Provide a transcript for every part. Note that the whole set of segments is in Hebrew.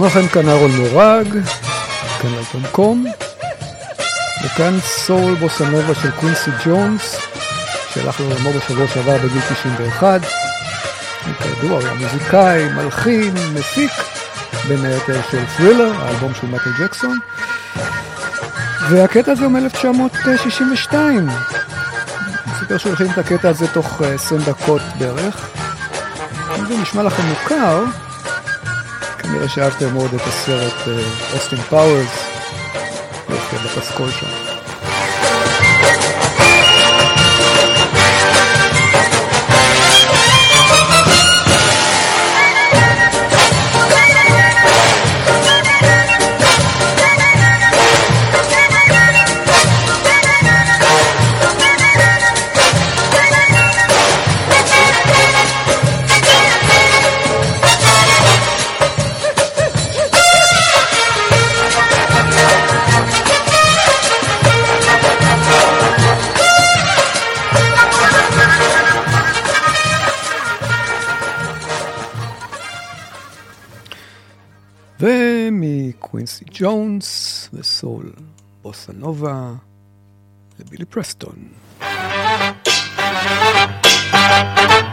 שלום לכם, כאן אהרון מורג, כאן אלטון קום, וכאן סול בוסנובה של קווינסי ג'ונס, שהלך לעולמו בשבוע שעבר בגיל 91. כידוע, הוא היה מוזיקאי, מלחין, מפיק, בין היתר של ת'רילר, האלבום של מייקל ג'קסון. והקטע הזה הוא מ-1962. הוא סיפר שהולכים את הקטע הזה תוך 20 דקות בערך. אם זה נשמע לכם מוכר, כנראה שאהבתם מאוד את הסרט אוסטין פאוורס, יופי בפסקול שם. ומקווינסי ג'ונס וסול בוסה נובה לבילי פרסטון. Nothing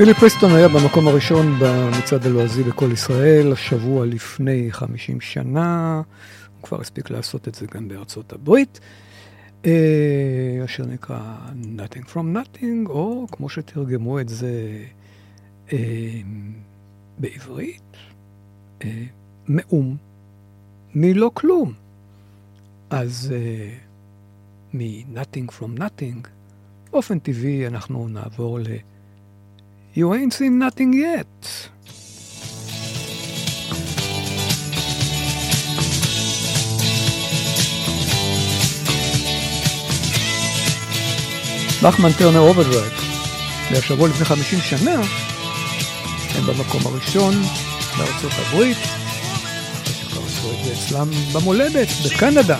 בילי פריסטון היה במקום הראשון במצעד הלועזי בכל ישראל, השבוע לפני 50 שנה, הוא כבר הספיק לעשות את זה גם בארצות הברית, אה, אשר נקרא Nothing From Nothing, או כמו שתרגמו את זה אה, בעברית, אה, מאום מלא כלום. אז מ-Nothing From Nothing, באופן טבעי אנחנו נעבור ל... You ain't seen nothing yet. Bachman Turner Overdrive, והשבוע לפני 50 שנה, הם במקום הראשון בארצות הברית, שכבר עשו את זה אצלם במולדת, בקנדה.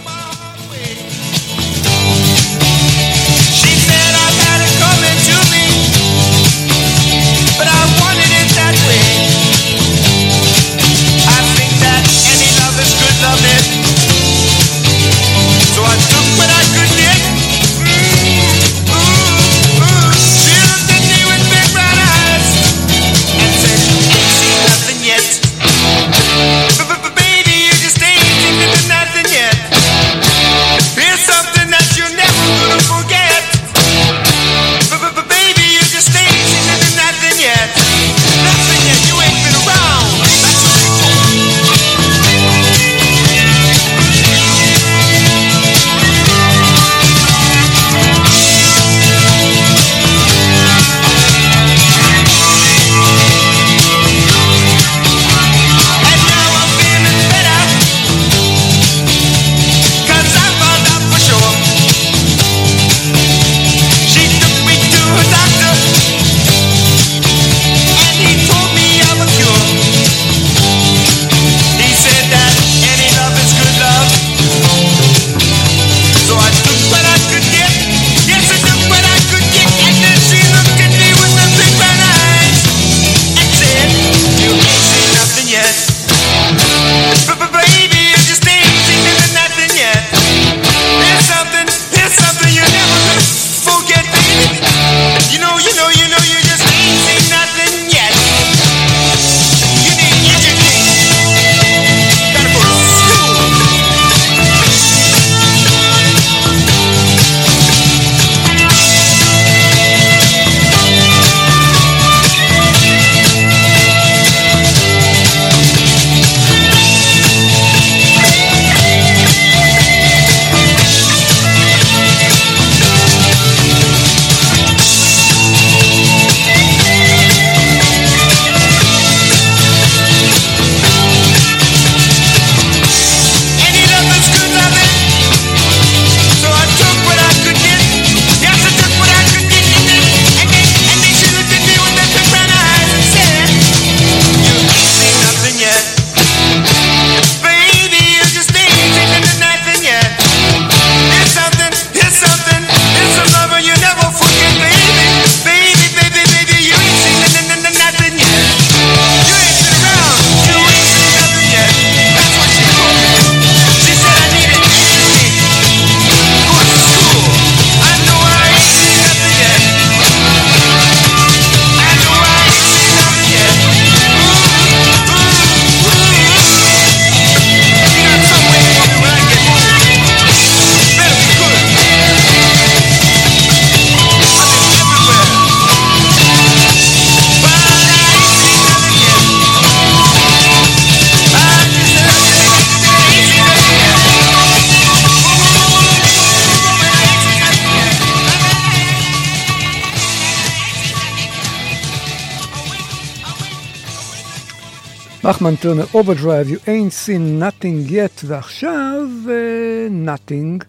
Bachman Turner Overdrive, You ain't seen nothing yet, ועכשיו אה, nothing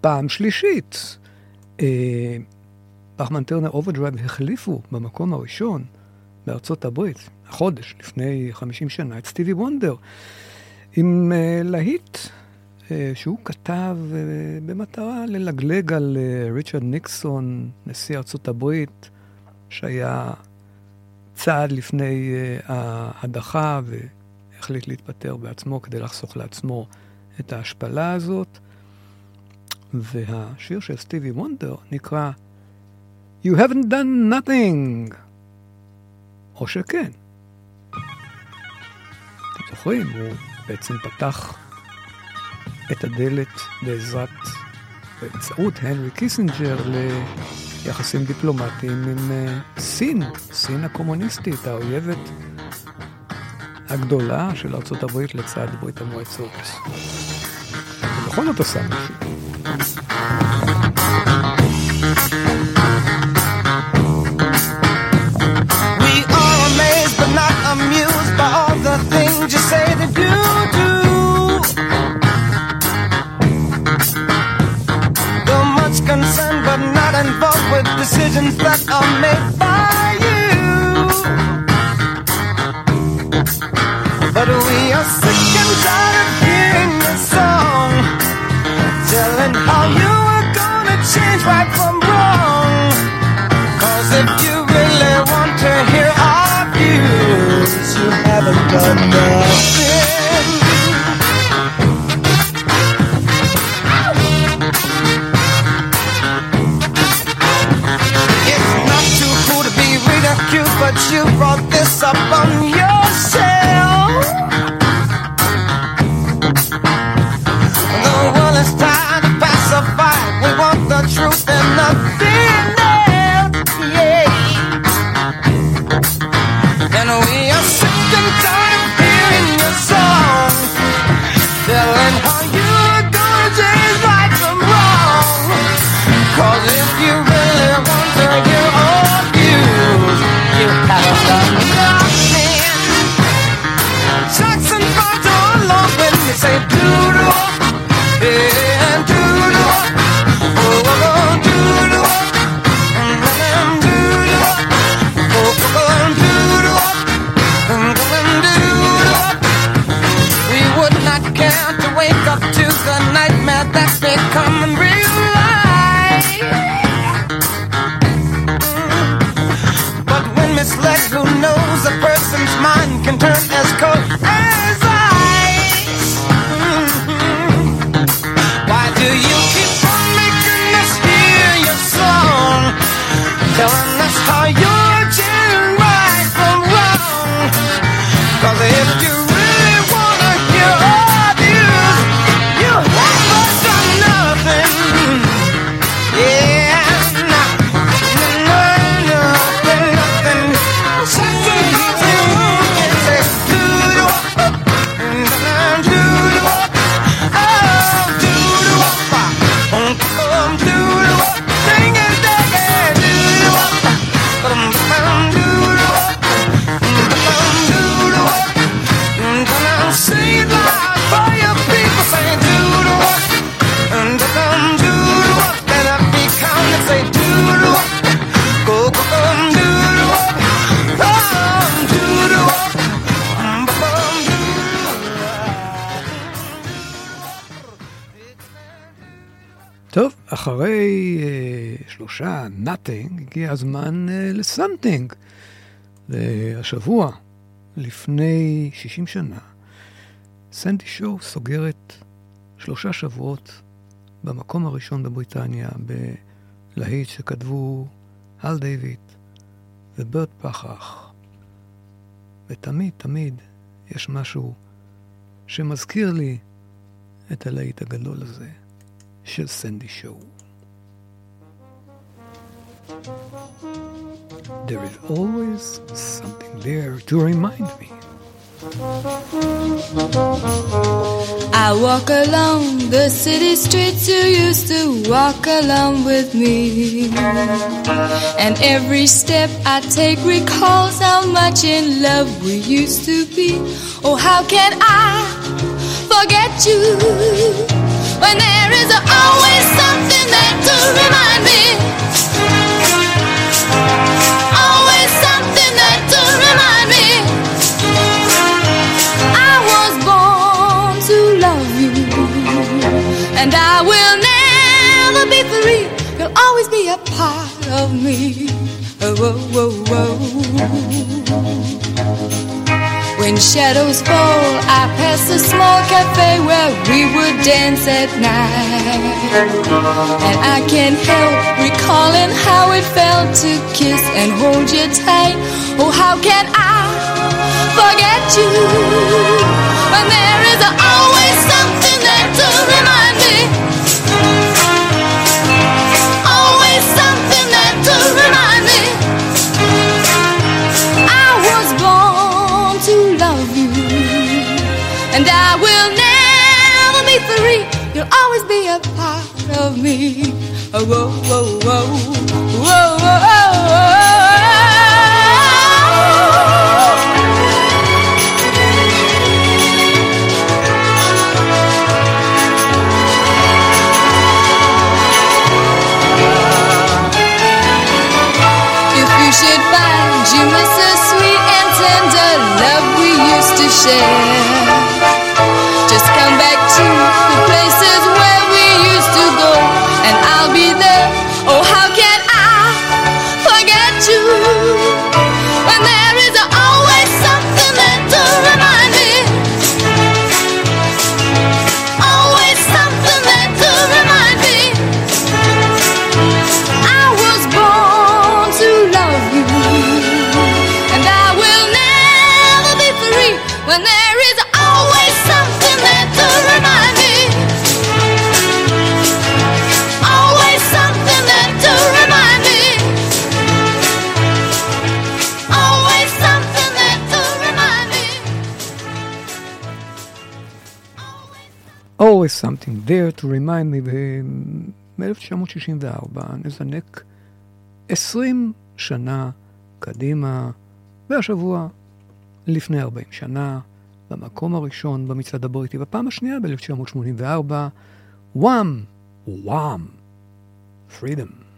פעם שלישית. Bachman Turner Overdrive החליפו במקום הראשון בארצות הברית, החודש לפני 50 שנה, את סטיבי וונדר, עם אה, להיט אה, שהוא כתב אה, במטרה ללגלג על אה, ריצ'רד ניקסון, נשיא ארצות הברית, שהיה צעד לפני uh, ההדחה והחליט להתפטר בעצמו כדי לחסוך לעצמו את ההשפלה הזאת. והשיר של סטיבי וונדר נקרא You haven't done nothing. או שכן. אתם זוכרים, הוא בעצם פתח את הדלת בעזרת, באמצעות הנרי קיסינג'ר ליחסים דיפלומטיים עם אה, סין, סין הקומוניסטית, האויבת הגדולה של הברית לצד ברית המועצות. בכל זאת עשה משהו. Decisions that are made by you. But we are sick and tired of hearing the song, telling how you are gonna change right from wrong. Cause if you really want to hear our views, you haven't done nothing. אחרי אה, שלושה nothing, הגיע הזמן אה, לסמטינג. והשבוע, לפני 60 שנה, סנדי שואו סוגרת שלושה שבועות במקום הראשון בבריטניה, בלהיט שכתבו הל דיוויד וברט פחח. ותמיד, תמיד יש משהו שמזכיר לי את הלהיט הגדול הזה של סנדי שואו. There is always something there to remind me. I walk along the city streets you used to walk along with me. And every step I take recalls how much in love we used to be. Oh, how can I forget you when there is always something there to remind me? love me. Oh, oh, oh, oh. When shadows fall, I pass a small cafe where we would dance at night. And I can't help recalling how it felt to kiss and hold you tight. Oh, how can I forget you? When there is always something there to remind me. will never be free. You'll always be a part of me. Oh, oh, oh, oh whoa, whoa, whoa, whoa, whoa. whoa. should find you miss the sweet and tender love we used to share. Always Something There to Remind Me ב-1964, נזנק 20 שנה קדימה, והשבוע לפני 40 שנה, במקום הראשון במצעד הבריטי, בפעם השנייה ב-1984, וואם, וואם, פרידום.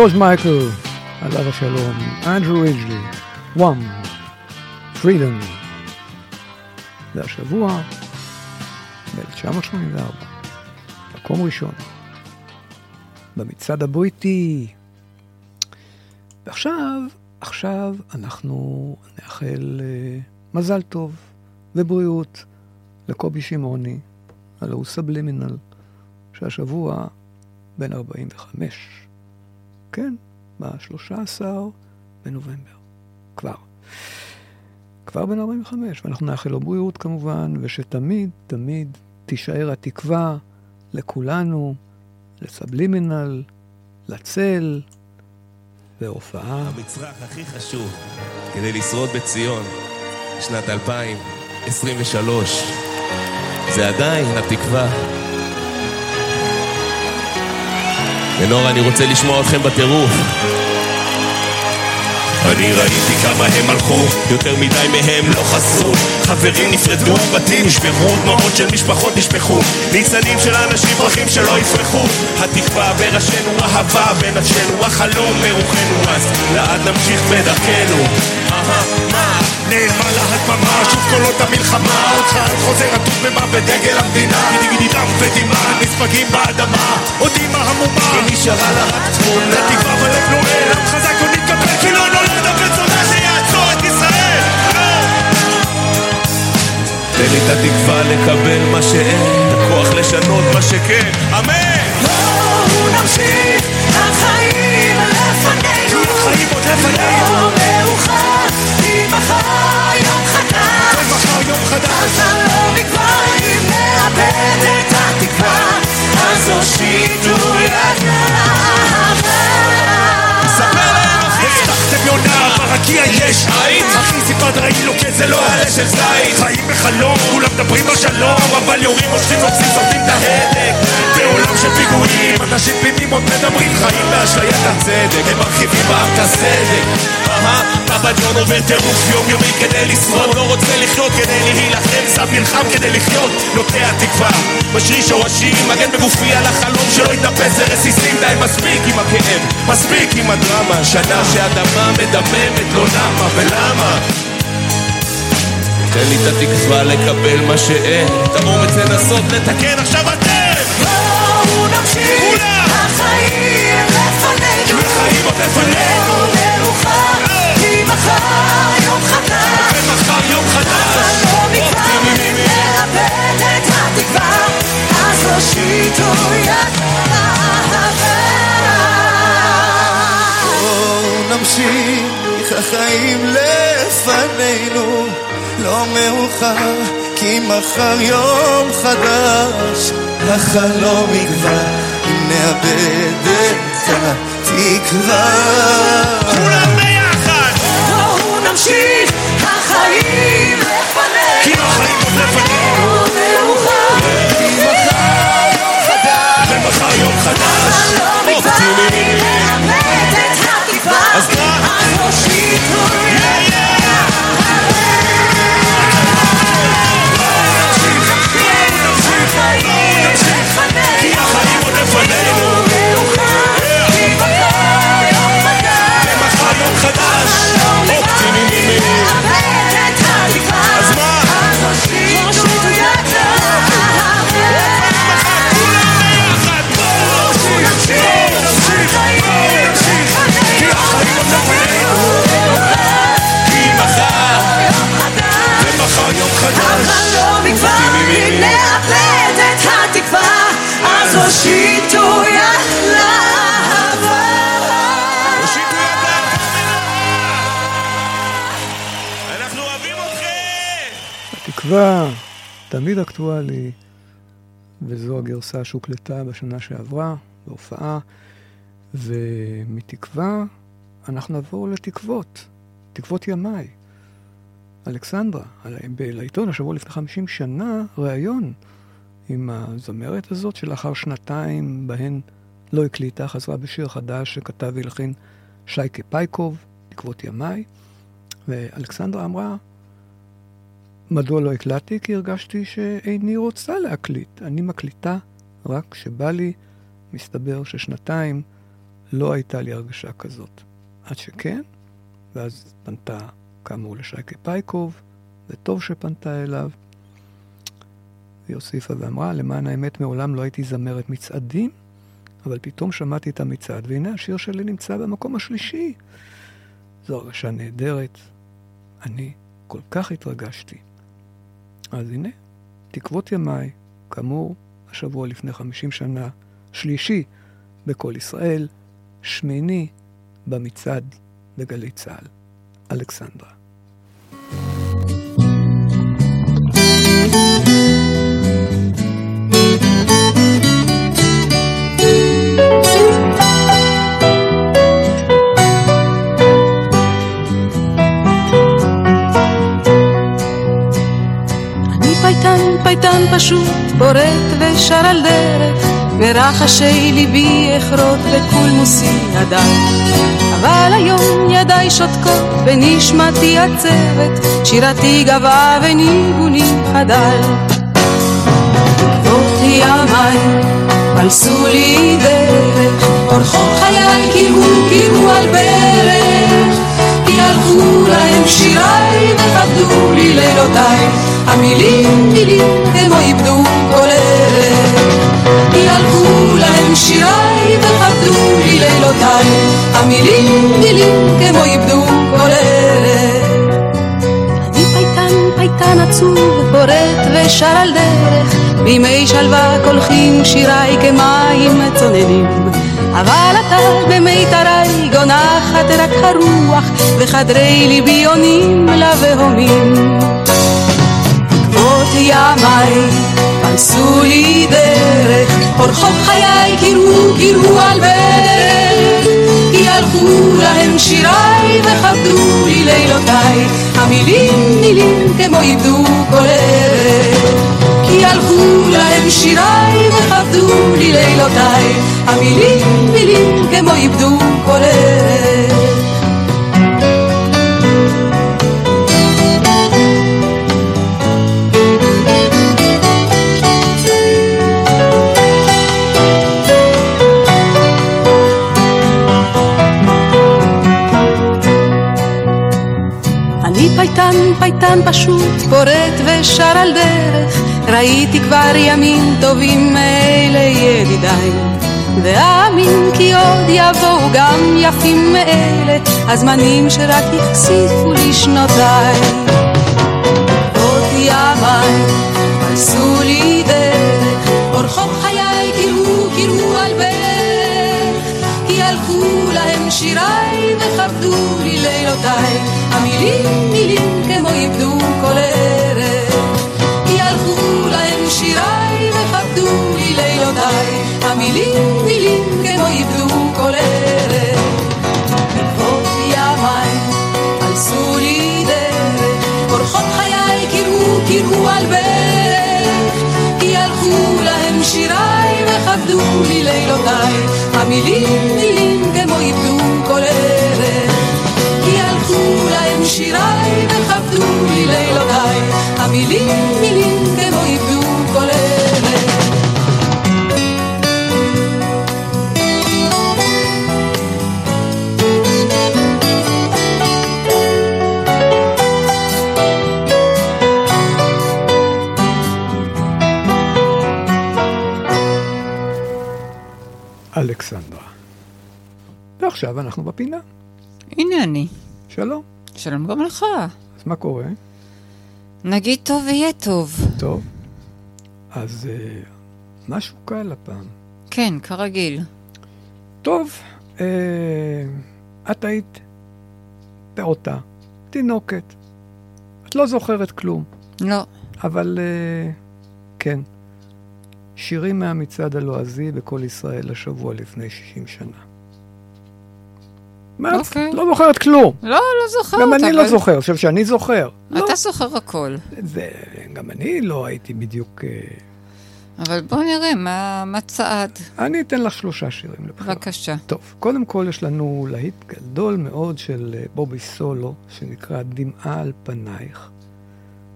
ג'ורג' מייקל, עליו השלום, אנדרו ריג'לי, וואם, פרידן. והשבוע, ב-1984, מקום ראשון, במצעד הבריטי. ועכשיו, עכשיו אנחנו נאחל uh, מזל טוב ובריאות לקובי שמעוני, הלוא הוא סבלימינל, שהשבוע בן 45. כן, ב-13 בנובמבר. כבר. כבר בן 45, ואנחנו נאחל לו בריאות כמובן, ושתמיד, תמיד תישאר התקווה לכולנו, לסבלימינל, לצל, והופעה. המצרך הכי חשוב כדי לשרוד בציון בשנת 2023 זה עדיין התקווה. ונור, אני רוצה לשמוע אתכם בטירוף. אני ראיתי כמה הם הלכו, יותר מדי מהם לא חזרו חברים נפרדו, בתים נשברו, דמעות של משפחות נשפכו ניצנים של אנשים, דרכים שלא יפרחו התקווה בראשינו, אהבה בנפשנו, החלום ברוחנו אז לאט נמשיך בדרכנו? נעלמה לה הדממה, שוב קולות המלחמה עוד חייל חוזר עטוף ממה בדגל המדינה דם ודמעה, נספגים באדמה עוד אימא המומה ונשארה לה רק תמונה תקווה בלב נועל, עם חזק עוד נתקבל כי לא נולד הבן זונה שיעצור את ישראל תן לי את התקווה לקבל מה שאין, את הכוח לשנות מה שכן, אמן! בואו נמשיך, החיים לפנינו. החיים עוד לפנינו. לא מחר יום חדש. מחר יום חדש. החלום נגמר אם נאבד את התקווה, אז הושיטו ידיים. ספר להם אחי! הבטחתם יונה, ברקיע יש עין אחי סיפרת ראי לו כן זה לא עלה של זית חיים בחלום, כולם מדברים על שלום אבל יורים, מושכים, נופסים, שורדים את ההדק בעולם של פיגועים, אנשים תמימים עוד מדברים חיים באשליית הצדק הם מרחיבים בעם את הסדק ג'ון עובר טירוף יומיומי כדי לשרוד לא רוצה לחיות כדי להילחם, סב נלחם כדי לחיות נוטע תקווה, משריש שורשים מגן בגופי על החלום שלא יתאפס זה רסיסים די מספיק עם הכאב, מספיק עם הדרמה שנה שהאדמה מדממת לא למה ולמה תן לי את התקווה לקבל מה שאין, את האומץ לנסות לתקן עכשיו אתם! בואו נמשיך, כולם! החיים לפנינו. החיים עוד לפנינו! כי מחר יום חדש. ומחר יום חדש! החלום נגמר אם נאבד את התקווה, אז הושיטו ידיים. בואו נמשיך, החיים לפנינו, לא מאוחר, כי מחר יום חדש, החלום יגבר, אם נאבד את התקווה. נמשיך, החיים לפנינו. כי החיים עוד לפנינו! לא מאוחר, כי מחר יום חדש. ומחר יום חדש! החלום תמיד אקטואלי, וזו הגרסה שהוקלטה בשנה שעברה, בהופעה, ומתקווה אנחנו נעבור לתקוות, תקוות ימיי. אלכסנדרה, לעיתון השבוע לפני 50 שנה, ראיון עם הזמרת הזאת, שלאחר שנתיים בהן לא הקליטה, חזרה בשיר חדש שכתב והלחין שייקה פייקוב, תקוות ימיי, ואלכסנדרה אמרה, מדוע לא הקלטתי? כי הרגשתי שאיני רוצה להקליט. אני מקליטה רק כשבא לי. מסתבר ששנתיים לא הייתה לי הרגשה כזאת. עד שכן, ואז פנתה כאמור לשייקה פייקוב, וטוב שפנתה אליו. והיא הוסיפה ואמרה, למען האמת מעולם לא הייתי זמרת מצעדים, אבל פתאום שמעתי את המצעד, והנה השיר שלי נמצא במקום השלישי. זו הרגשה נהדרת. אני כל כך התרגשתי. אז הנה, תקוות ימיי, כאמור, השבוע לפני 50 שנה, שלישי בקול ישראל, שמיני במצעד בגלי צה"ל. אלכסנדרה. פייטן, פייטן פשוט, פורט ושר על דרך, מרחשי ליבי אחרוז בקולמוסי ידיי. אבל היום ידיי שותקות ונשמתי עצבת, שירתי גוועה וניגוני חדל. בעקבות ימיי פלסו לי דרך, אורחות חיי כרעו כרעו על ברך, הלכו להם שיריי וכבדו לי לילותיי, המילים מילים כמו איבדו כל. כי הלכו להם שיריי וכבדו לי לילותיי, המילים מילים כמו איבדו כל ערך. אני פייטן, פייטן עצוב, פורט ושר על דרך, בימי שלווה קולחים שיריי כמים צוננים. אבל אתה במיתרי גונחת רק הרוח, וחדרי ליבי עונים לבהומים. בעקבות ימיי פלסו לי דרך, אורחות חיי קירו קירו על ברך, כי הלכו להם שיריי וכבדו לי לילותיי, המילים מילים כמו איבדו כל ערך. כי הלכו להם שיריי וכבדו לי לילותיי, המילים מילים כמו איבדו כל ערך. פייטן, פייטן פשוט, פורט ושר על דרך, ראיתי כבר ימים טובים מאלה ידידיי. ואאמין כי עוד יבואו גם יפים מאלה, הזמנים שרק החשיפו לי שנותיי. עוד ימיי פלסו לי דרך, אורחות חיי קירו קירו על ברך, כי הלכו להם שיריי וכבדו לי לילותיי, המילים מילים כמו איבדו כל ערך. כי הלכו להם שיריי וכבדו לי לילותיי, המילים מילים כמו איבדו כל ערך. בעקבות ימיי פלסו לי דרך, אורחות חיי קירו קירו על ברך, כי הלכו להם שיריי וכבדו לי לילותיי, המילים מילים כמו איבדו כל ערך. הלכו להם שיריי וכבדו לי לילותיי, המילים מילים כמו איבדו כל ערך. אלכסנדרה. ועכשיו אנחנו בפינה. הנה אני. שלום. שלום גם לך. אז מה קורה? נגיד טוב ויהיה טוב. טוב. אז אה, משהו קל הפעם. כן, כרגיל. טוב, אה, את היית פעוטה, תינוקת. את לא זוכרת כלום. לא. אבל אה, כן, שירים מהמצעד הלועזי בקול ישראל השבוע לפני 60 שנה. מה, את אוקיי. לא זוכרת כלום. לא, לא זוכרת. גם אני אבל- לא זוכר, עכשיו שאני זוכר. לא, אתה זוכר הכל. זה, גם אני לא הייתי בדיוק... אה, אבל בוא נראה מה מה צעד. אני אתן לך שלושה שירים לבחירה. בבקשה. טוב, קודם כל יש לנו להיט גדול מאוד של אה, בובי סולו, שנקרא דמעה על פנייך,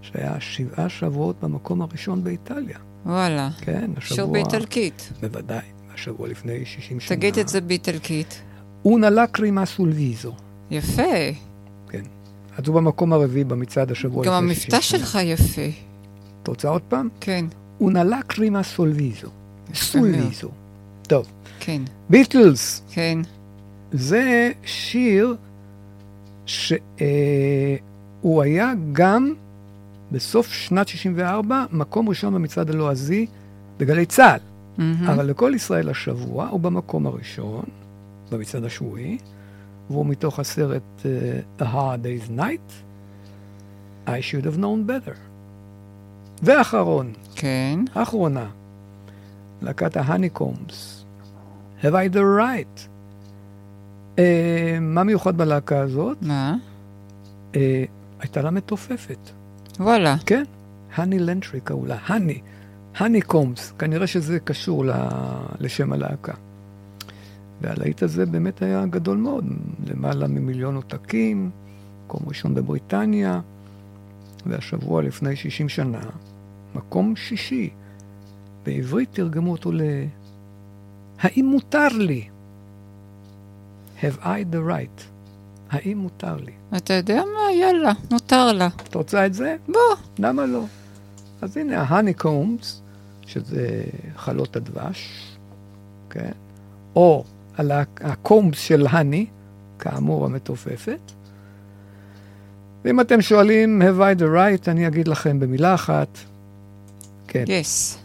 שהיה שבעה שבועות במקום הראשון באיטליה. וואלה. כן, השבוע... שיר באיטלקית. בוודאי. השבוע לפני 60 שנה. תגיד את זה באיטלקית. אונה לקרימה סולוויזו. יפה. כן. אז הוא במקום הרביעי במצעד השבוע גם לפני 60 המבטא. שלך יפה. אתה רוצה עוד פעם? כן. אונה לקרימה סולוויזו. סולוויזו. טוב. כן. ביטלס. כן. זה שיר שהוא היה גם בסוף שנת 64 מקום ראשון במצעד הלועזי בגלי צה"ל. מהמם. אבל לכל ישראל השבוע הוא במקום הראשון, במצעד השבועי, והוא מתוך הסרט uh, A Hard Day's Night, I should have known better. ואחרון, כן. האחרונה, להקת ההניקומס, Have I the right. Uh, מה מיוחד בלהקה הזאת? מה? Uh, הייתה לה מתופפת. וואלה. כן, האני לנטרי קראו לה, האני, האני קומס, כנראה שזה קשור ל... לשם הלהקה. והלהיט הזה באמת היה גדול מאוד, למעלה ממיליון עותקים, מקום ראשון בבריטניה, והשבוע לפני 60 שנה, מקום שישי. בעברית תרגמו אותו ל... האם מותר לי? have I the right? האם מותר לי? אתה יודע מה? יאללה, מותר לה. את רוצה את זה? בוא. למה לא? אז הנה ההניקומס, שזה חלות הדבש, כן? או על ה- הקומס של הני, כאמור המתופפת. ואם אתם שואלים, have I the right, אני אגיד לכם במילה אחת, כן. Yes.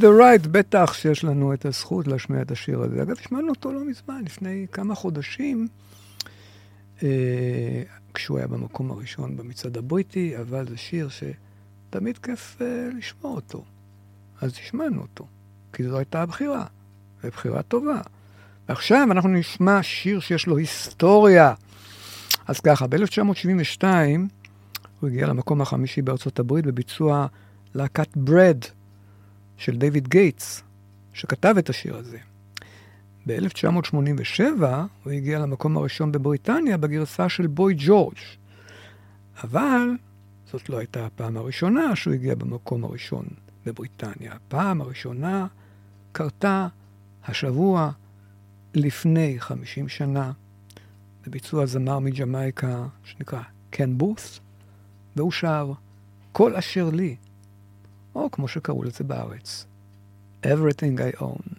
The right, בטח שיש לנו את הזכות להשמיע את השיר הזה. אגב, השמענו אותו לא מזמן, לפני כמה חודשים, אה, כשהוא היה במקום הראשון במצעד הבריטי, אבל זה שיר שתמיד כיף אה, לשמוע אותו. אז השמענו אותו, כי זו הייתה הבחירה, ובחירה טובה. ועכשיו אנחנו נשמע שיר שיש לו היסטוריה. אז ככה, ב-1972 הוא הגיע למקום החמישי בארצות הברית בביצוע להקת ברד של דיוויד גייטס, שכתב את השיר הזה. ב-1987 הוא הגיע למקום הראשון בבריטניה בגרסה של בוי ג'ורג'. אבל זאת לא הייתה הפעם הראשונה שהוא הגיע במקום הראשון בבריטניה. הפעם הראשונה קרתה השבוע לפני 50 שנה, בביצוע זמר מג'מייקה שנקרא קן בוס, והוא שר כל אשר לי, או כמו שקראו לזה בארץ, Everything I Own,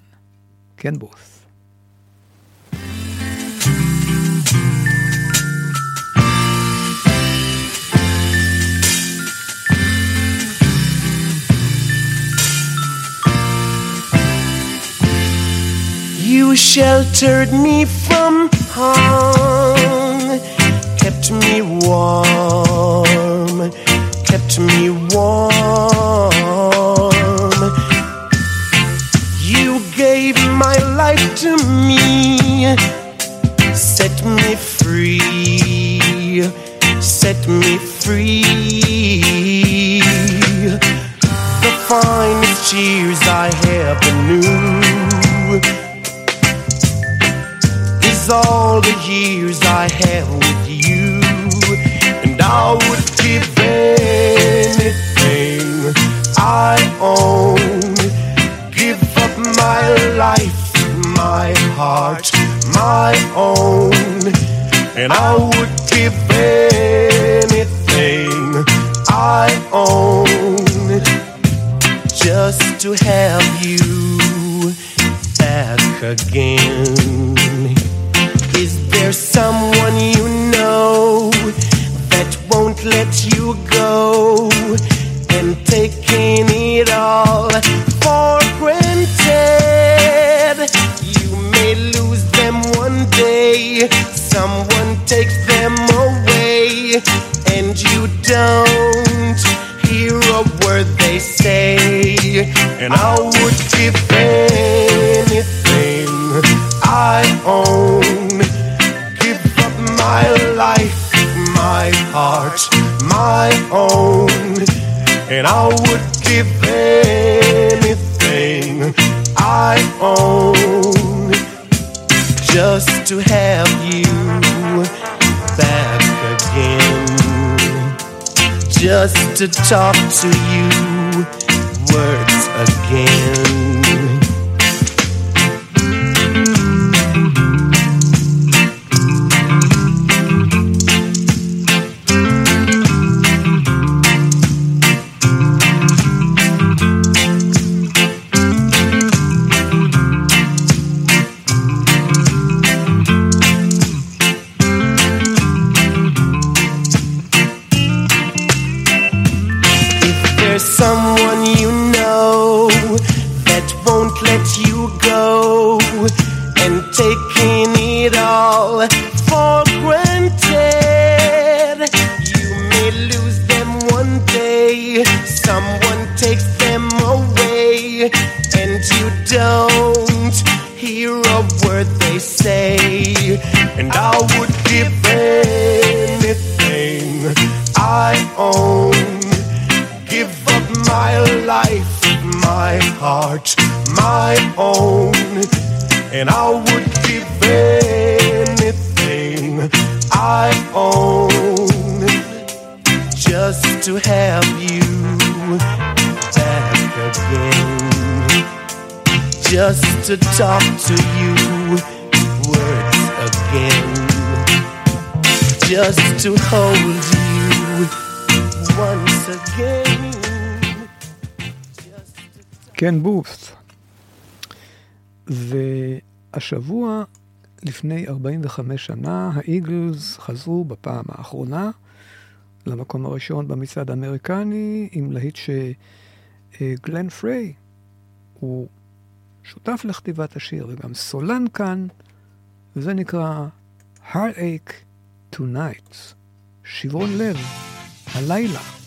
קן בוס. You sheltered me from harm, kept me warm, kept me warm. My life to me, set me free, set me free. The finest years I ever knew is all the years I have with you, and I would give anything I own, give up my life, my heart, my own, and I would give anything I own just to have you back again. Is there someone you know that won't let you go and taking it all and I would give anything I own just to have you back again, just to talk to you words again. Go and taking it all for granted, you may lose them one day. Someone takes them away, and you don't hear a word they say. And I would give anything I own my heart, my own, and I would give anything I own just to have you back again, just to talk to you words again, just to hold you once again. קן בוס. והשבוע, לפני 45 שנה, האיגלס חזרו בפעם האחרונה למקום הראשון במצעד האמריקני, עם להיט שגלן פריי הוא שותף לכתיבת השיר וגם סולן כאן, וזה נקרא Heartache Tonight, שברון לב, הלילה.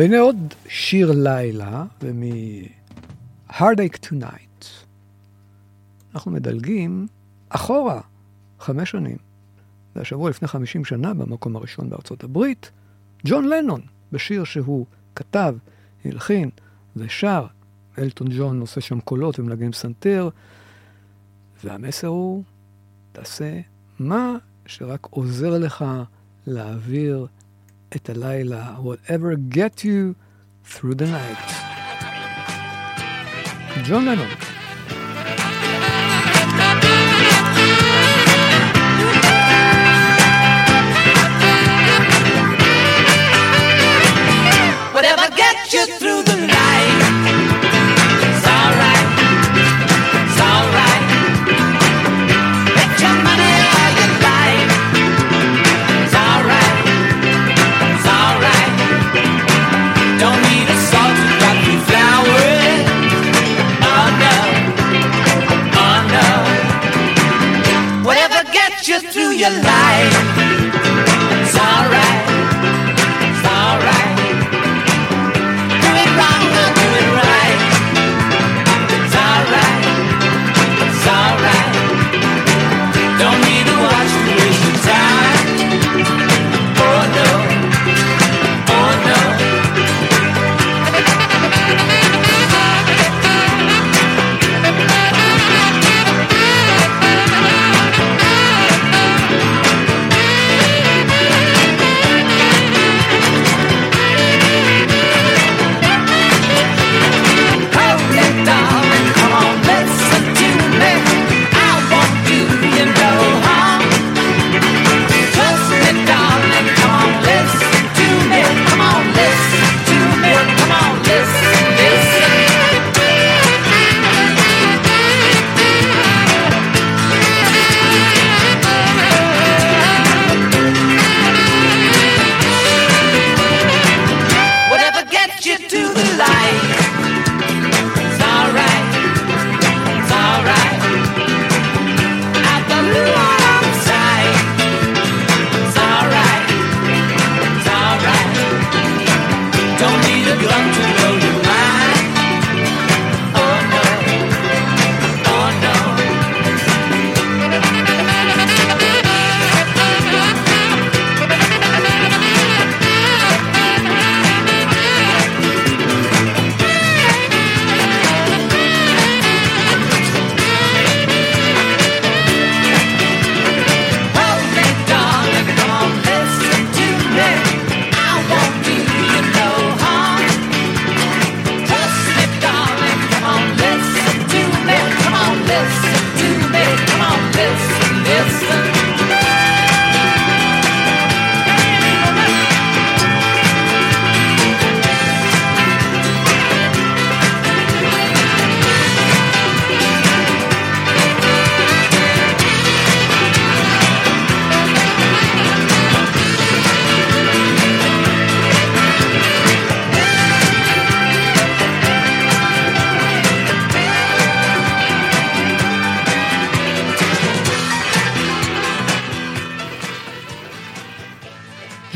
והנה עוד שיר לילה, ומ-Heartache Tonight. אנחנו מדלגים אחורה, חמש שנים. והשבוע לפני 50 שנה, במקום הראשון בארצות הברית, ג'ון לנון, בשיר שהוא כתב, הלחין ושר, אלטון ג'ון עושה שם קולות ומנגן פסנתר, והמסר הוא, תעשה מה שרק עוזר לך להעביר את הלילה, whatever get you through the night. ג'ון לנון. Whatever gets you through the night your life.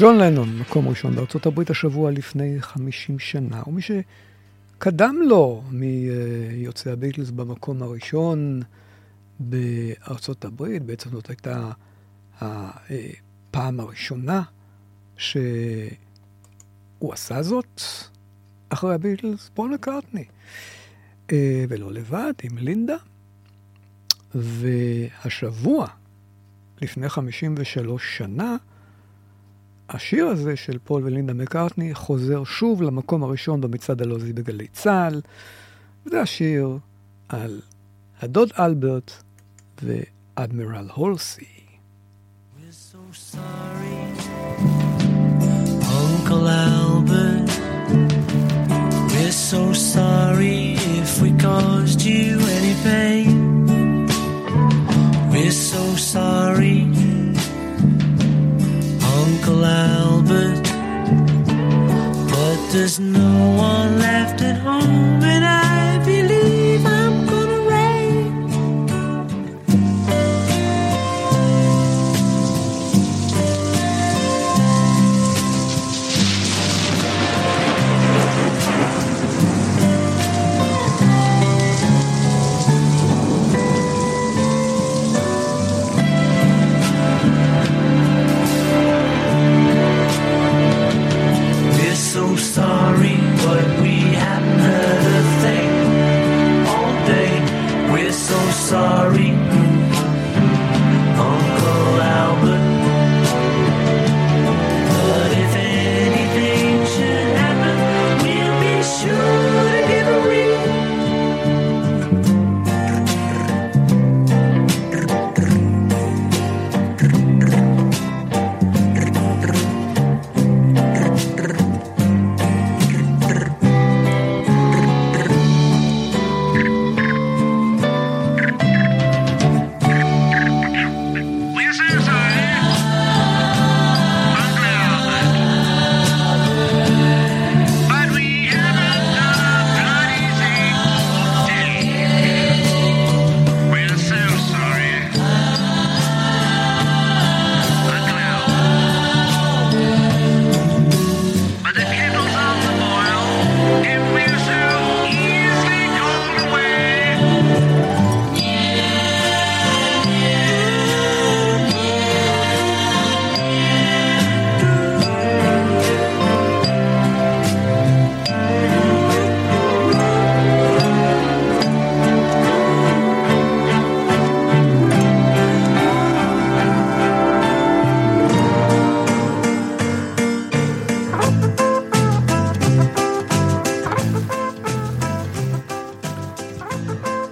ג'ון לנון, מקום ראשון בארצות הברית השבוע לפני 50 שנה, ומי שקדם לו מיוצאי הביטלס במקום הראשון בארצות הברית, בעצם זאת הייתה הפעם הראשונה שהוא עשה זאת אחרי הביטלס, פול מקארטני. אה, ולא לבד, עם לינדה. והשבוע, לפני 53 שנה, השיר הזה של פול ולינדה מקארטני חוזר שוב למקום הראשון במצעד הלועזי בגלי צה"ל. זה השיר על הדוד אלברט ואדמירל הולסי. Uncle Albert, we're so sorry if we caused you. We're so sorry, Uncle Albert, but there's no one left at home, and I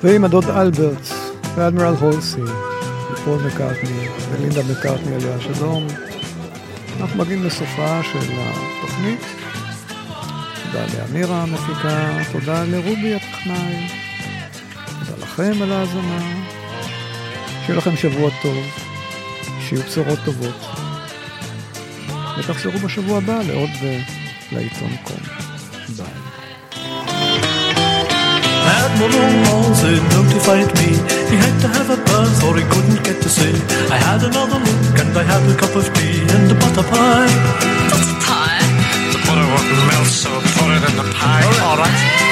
ועם הדוד אלברט ואדמירל הולסי ופול מקארטני ולינדה מקארטני עליה השלום, אנחנו מגיעים לסופה של התוכנית. תודה לאמירה המפיקה, תודה לרובי הטכנאי, תודה לכם על ההאזנה, שיהיה לכם שבוע טוב, שיהיו בשורות טובות, ותחזרו בשבוע הבא לעוד ולעיתון קום. Admiral Halsey notified me he had to have a bath or he couldn't get to sea. I had another look and I had a cup of tea and a butter pie. Butter pie? The butter what melt, so put it in the pie. All right. Across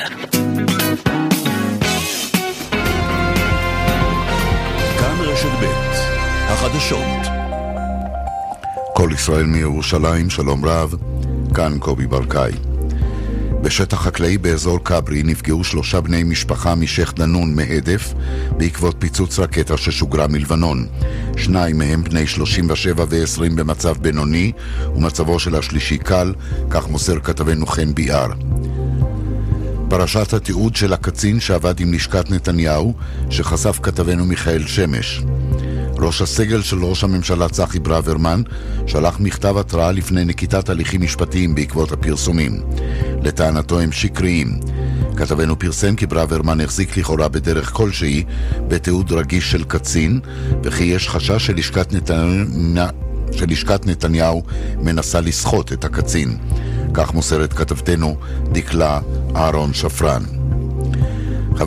החדשות כל ישראל מירושלים, שלום רב, כאן קובי ברקאי. בשטח חקלאי באזור כברי נפגעו שלושה בני משפחה משייח' דנון מהדף בעקבות פיצוץ רקטה ששוגרה מלבנון. שניים מהם בני 37 ו-20 במצב בינוני ומצבו של השלישי קל, כך מוסר כתבנו חן ביאר. פרשת התיעוד של הקצין שעבד עם לשכת נתניהו, שחשף כתבנו מיכאל שמש. ראש הסגל של ראש הממשלה צחי ברוורמן שלח מכתב התראה לפני נקיטת הליכים משפטיים בעקבות הפרסומים. לטענתו הם שקריים. כתבנו פרסם כי ברוורמן החזיק לכאורה בדרך כלשהי בתיעוד רגיש של קצין, וכי יש חשש שלשכת נתניהו, שלשכת נתניהו מנסה לסחוט את הקצין. כך מוסרת כתבתנו דקלה אהרון שפרן.